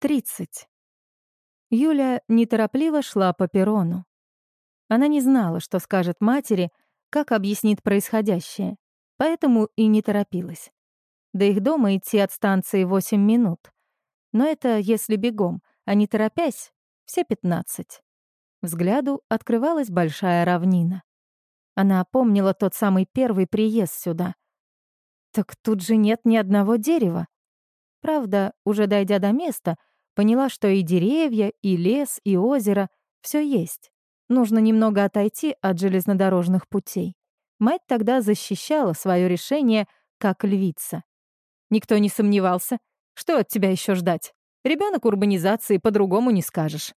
30. Юля неторопливо шла по перрону. Она не знала, что скажет матери, как объяснит происходящее, поэтому и не торопилась. До их дома идти от станции 8 минут. Но это если бегом, а не торопясь, все 15. Взгляду открывалась большая равнина. Она помнила тот самый первый приезд сюда. Так тут же нет ни одного дерева. Правда, уже дойдя до места, Поняла, что и деревья, и лес, и озеро — все есть. Нужно немного отойти от железнодорожных путей. Мать тогда защищала свое решение как львица. Никто не сомневался. Что от тебя еще ждать? Ребенок урбанизации по-другому не скажешь.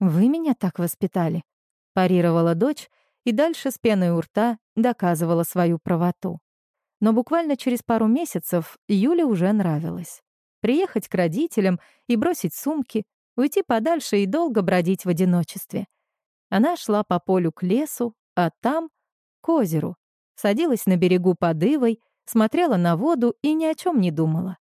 «Вы меня так воспитали», — парировала дочь и дальше с пеной у рта доказывала свою правоту. Но буквально через пару месяцев Юле уже нравилось приехать к родителям и бросить сумки, уйти подальше и долго бродить в одиночестве. Она шла по полю к лесу, а там — к озеру, садилась на берегу под ивой, смотрела на воду и ни о чем не думала.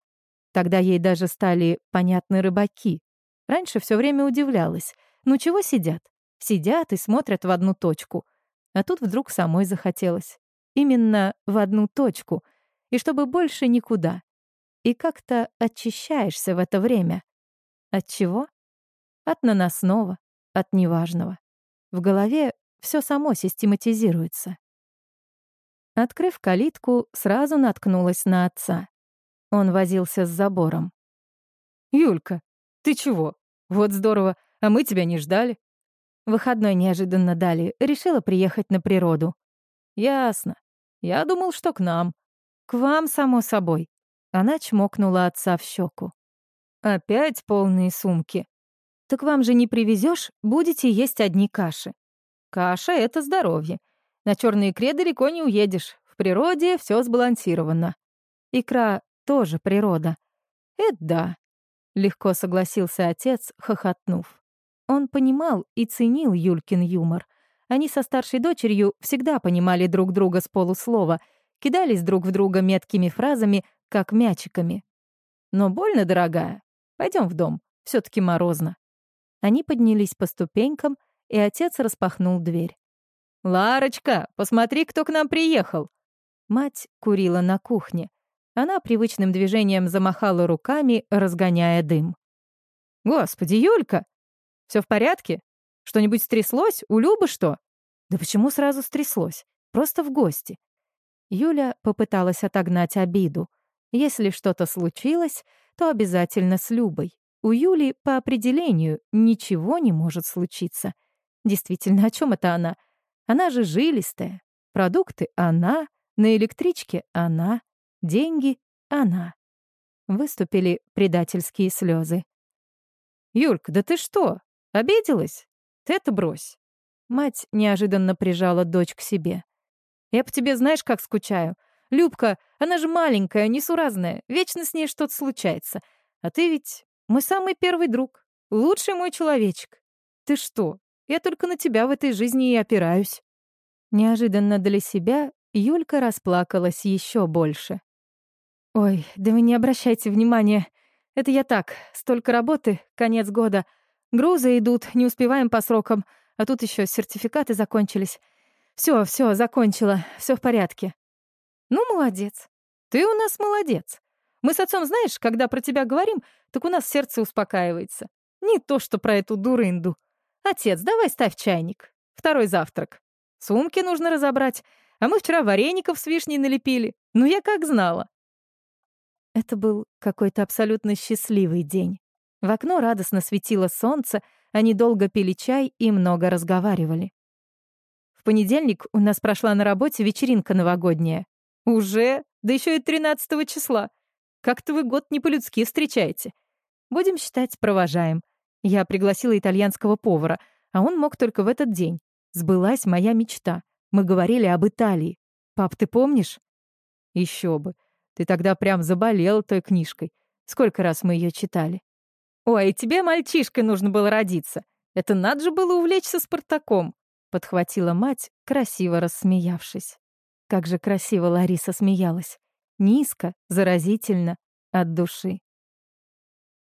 Тогда ей даже стали понятны рыбаки. Раньше все время удивлялась. Ну чего сидят? Сидят и смотрят в одну точку. А тут вдруг самой захотелось. Именно в одну точку. И чтобы больше никуда и как-то очищаешься в это время. От чего? От наносного, от неважного. В голове все само систематизируется. Открыв калитку, сразу наткнулась на отца. Он возился с забором. «Юлька, ты чего? Вот здорово, а мы тебя не ждали». Выходной неожиданно дали, решила приехать на природу. «Ясно. Я думал, что к нам». «К вам, само собой. Она чмокнула отца в щеку. «Опять полные сумки. Так вам же не привезешь, будете есть одни каши». «Каша — это здоровье. На черной икре далеко не уедешь. В природе все сбалансировано». «Икра тоже природа». «Это да», — легко согласился отец, хохотнув. Он понимал и ценил Юлькин юмор. Они со старшей дочерью всегда понимали друг друга с полуслова, кидались друг в друга меткими фразами, как мячиками. Но больно, дорогая. Пойдем в дом, все таки морозно. Они поднялись по ступенькам, и отец распахнул дверь. «Ларочка, посмотри, кто к нам приехал!» Мать курила на кухне. Она привычным движением замахала руками, разгоняя дым. «Господи, Юлька! все в порядке? Что-нибудь стряслось? У Любы что?» «Да почему сразу стряслось? Просто в гости». Юля попыталась отогнать обиду. Если что-то случилось, то обязательно с Любой. У Юли по определению ничего не может случиться. Действительно, о чем это она? Она же жилистая. Продукты — она, на электричке — она, деньги — она. Выступили предательские слезы. «Юлька, да ты что, обиделась? Ты это брось!» Мать неожиданно прижала дочь к себе. «Я по тебе знаешь, как скучаю. Любка, она же маленькая, несуразная, вечно с ней что-то случается. А ты ведь мой самый первый друг, лучший мой человечек. Ты что, я только на тебя в этой жизни и опираюсь». Неожиданно для себя Юлька расплакалась еще больше. «Ой, да вы не обращайте внимания. Это я так, столько работы, конец года. Грузы идут, не успеваем по срокам, а тут еще сертификаты закончились. Все, все, закончила, все в порядке. Ну, молодец. Ты у нас молодец. Мы с отцом, знаешь, когда про тебя говорим, так у нас сердце успокаивается. Не то, что про эту дурынду. Отец, давай ставь чайник. Второй завтрак. Сумки нужно разобрать. А мы вчера вареников с вишней налепили. Ну, я как знала. Это был какой-то абсолютно счастливый день. В окно радостно светило солнце, они долго пили чай и много разговаривали. В понедельник у нас прошла на работе вечеринка новогодняя. «Уже? Да еще и 13 числа. Как-то вы год не по-людски встречаете. Будем считать, провожаем. Я пригласила итальянского повара, а он мог только в этот день. Сбылась моя мечта. Мы говорили об Италии. Пап, ты помнишь? Еще бы. Ты тогда прям заболел той книжкой. Сколько раз мы ее читали. Ой, тебе мальчишкой нужно было родиться. Это надо же было увлечься Спартаком, подхватила мать, красиво рассмеявшись. Как же красиво Лариса смеялась. Низко, заразительно, от души.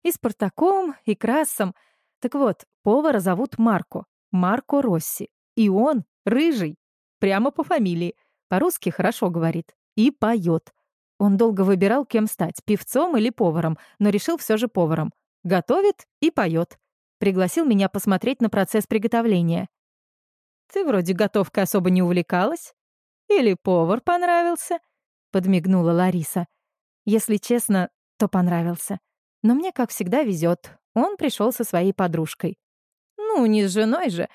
И Спартаком, и Красом. Так вот, повара зовут Марко. Марко Росси. И он рыжий. Прямо по фамилии. По-русски хорошо говорит. И поет. Он долго выбирал, кем стать, певцом или поваром, но решил все же поваром. Готовит и поет. Пригласил меня посмотреть на процесс приготовления. «Ты вроде готовкой особо не увлекалась? Или повар понравился?» — подмигнула Лариса. «Если честно, то понравился. Но мне, как всегда, везет. Он пришел со своей подружкой. Ну, не с женой же.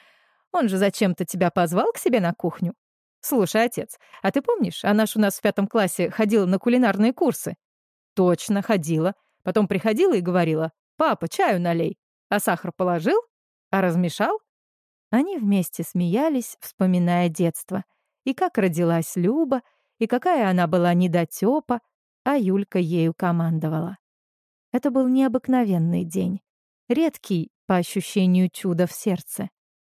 Он же зачем-то тебя позвал к себе на кухню. Слушай, отец, а ты помнишь, она ж у нас в пятом классе ходила на кулинарные курсы? Точно, ходила. Потом приходила и говорила, папа, чаю налей. А сахар положил? А размешал? Они вместе смеялись, вспоминая детство. И как родилась Люба, и какая она была недотёпа, а Юлька ею командовала. Это был необыкновенный день. Редкий, по ощущению чуда в сердце.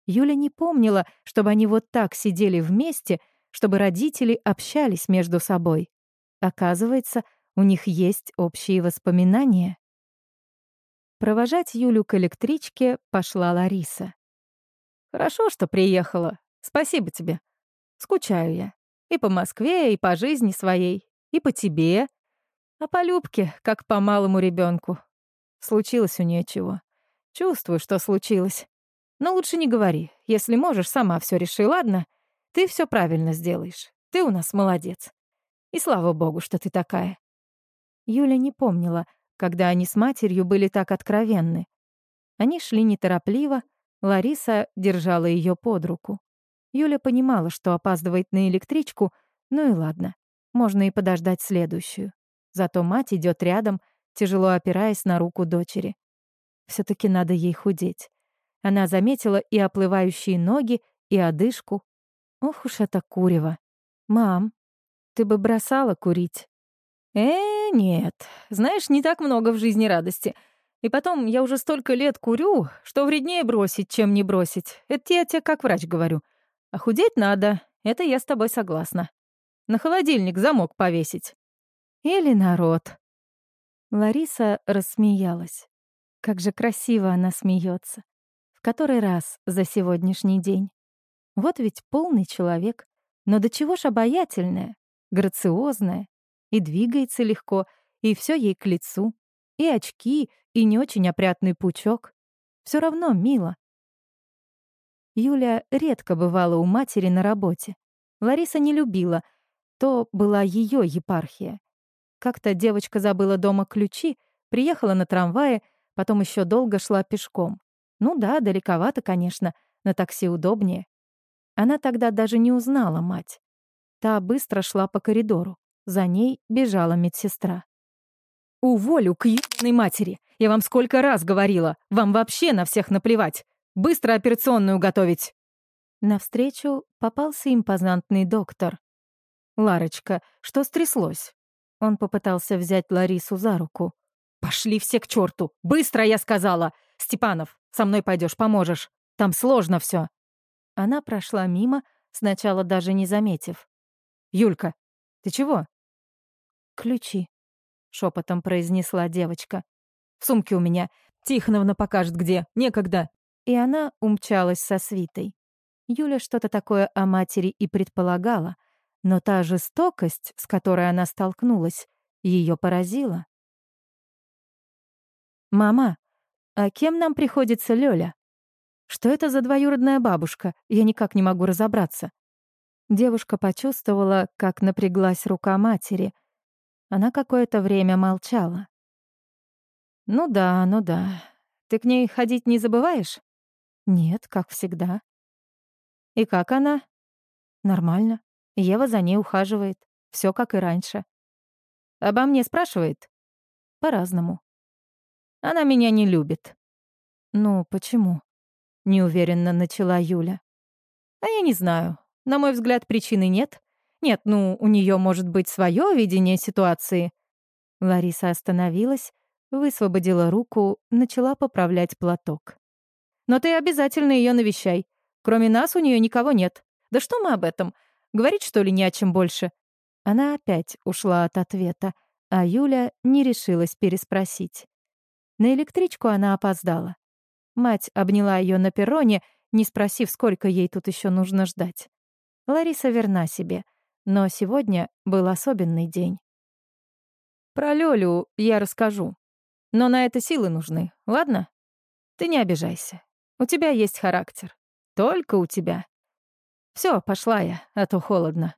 Юля не помнила, чтобы они вот так сидели вместе, чтобы родители общались между собой. Оказывается, у них есть общие воспоминания. Провожать Юлю к электричке пошла Лариса. «Хорошо, что приехала. Спасибо тебе. Скучаю я. И по Москве, и по жизни своей, и по тебе, а по Любке, как по малому ребенку. Случилось у нее чего. Чувствую, что случилось. Но лучше не говори. Если можешь, сама все реши, ладно? Ты все правильно сделаешь. Ты у нас молодец. И слава богу, что ты такая. Юля не помнила, когда они с матерью были так откровенны. Они шли неторопливо, Лариса держала ее под руку. Юля понимала, что опаздывает на электричку, ну и ладно, можно и подождать следующую. Зато мать идет рядом, тяжело опираясь на руку дочери. все таки надо ей худеть. Она заметила и оплывающие ноги, и одышку. Ох уж это курево. «Мам, ты бы бросала курить?» «Э, нет. Знаешь, не так много в жизни радости. И потом, я уже столько лет курю, что вреднее бросить, чем не бросить. Это я тебе как врач говорю. А худеть надо, это я с тобой согласна. На холодильник замок повесить. Или народ. Лариса рассмеялась. Как же красиво она смеется. В который раз за сегодняшний день. Вот ведь полный человек, но до чего ж обаятельная, грациозная, и двигается легко, и все ей к лицу, и очки, и не очень опрятный пучок. Все равно мило. Юля редко бывала у матери на работе. Лариса не любила, то была ее епархия. Как-то девочка забыла дома ключи, приехала на трамвае, потом еще долго шла пешком. Ну да, далековато, конечно, на такси удобнее. Она тогда даже не узнала мать. Та быстро шла по коридору. За ней бежала медсестра. «Уволю к ебаной матери! Я вам сколько раз говорила! Вам вообще на всех наплевать! Быстро операционную готовить!» Навстречу попался импозантный доктор. «Ларочка, что стряслось?» Он попытался взять Ларису за руку. «Пошли все к черту! Быстро, я сказала! Степанов, со мной пойдешь, поможешь! Там сложно все. Она прошла мимо, сначала даже не заметив. «Юлька, ты чего?» «Ключи», — шепотом произнесла девочка. «В сумке у меня. Тихоновна покажет, где. Некогда». И она умчалась со свитой. Юля что-то такое о матери и предполагала — но та жестокость, с которой она столкнулась, ее поразила. «Мама, а кем нам приходится Лёля? Что это за двоюродная бабушка? Я никак не могу разобраться». Девушка почувствовала, как напряглась рука матери. Она какое-то время молчала. «Ну да, ну да. Ты к ней ходить не забываешь?» «Нет, как всегда». «И как она?» «Нормально. Ева за ней ухаживает. Все как и раньше. Обо мне спрашивает? По-разному. Она меня не любит. Ну, почему? Неуверенно начала Юля. А я не знаю. На мой взгляд, причины нет. Нет, ну, у нее может быть свое видение ситуации. Лариса остановилась, высвободила руку, начала поправлять платок. Но ты обязательно ее навещай. Кроме нас у нее никого нет. Да что мы об этом? Говорить, что ли, не о чем больше?» Она опять ушла от ответа, а Юля не решилась переспросить. На электричку она опоздала. Мать обняла ее на перроне, не спросив, сколько ей тут еще нужно ждать. Лариса верна себе, но сегодня был особенный день. Про Лёлю я расскажу. Но на это силы нужны, ладно? Ты не обижайся. У тебя есть характер. Только у тебя. Все, пошла я, а то холодно.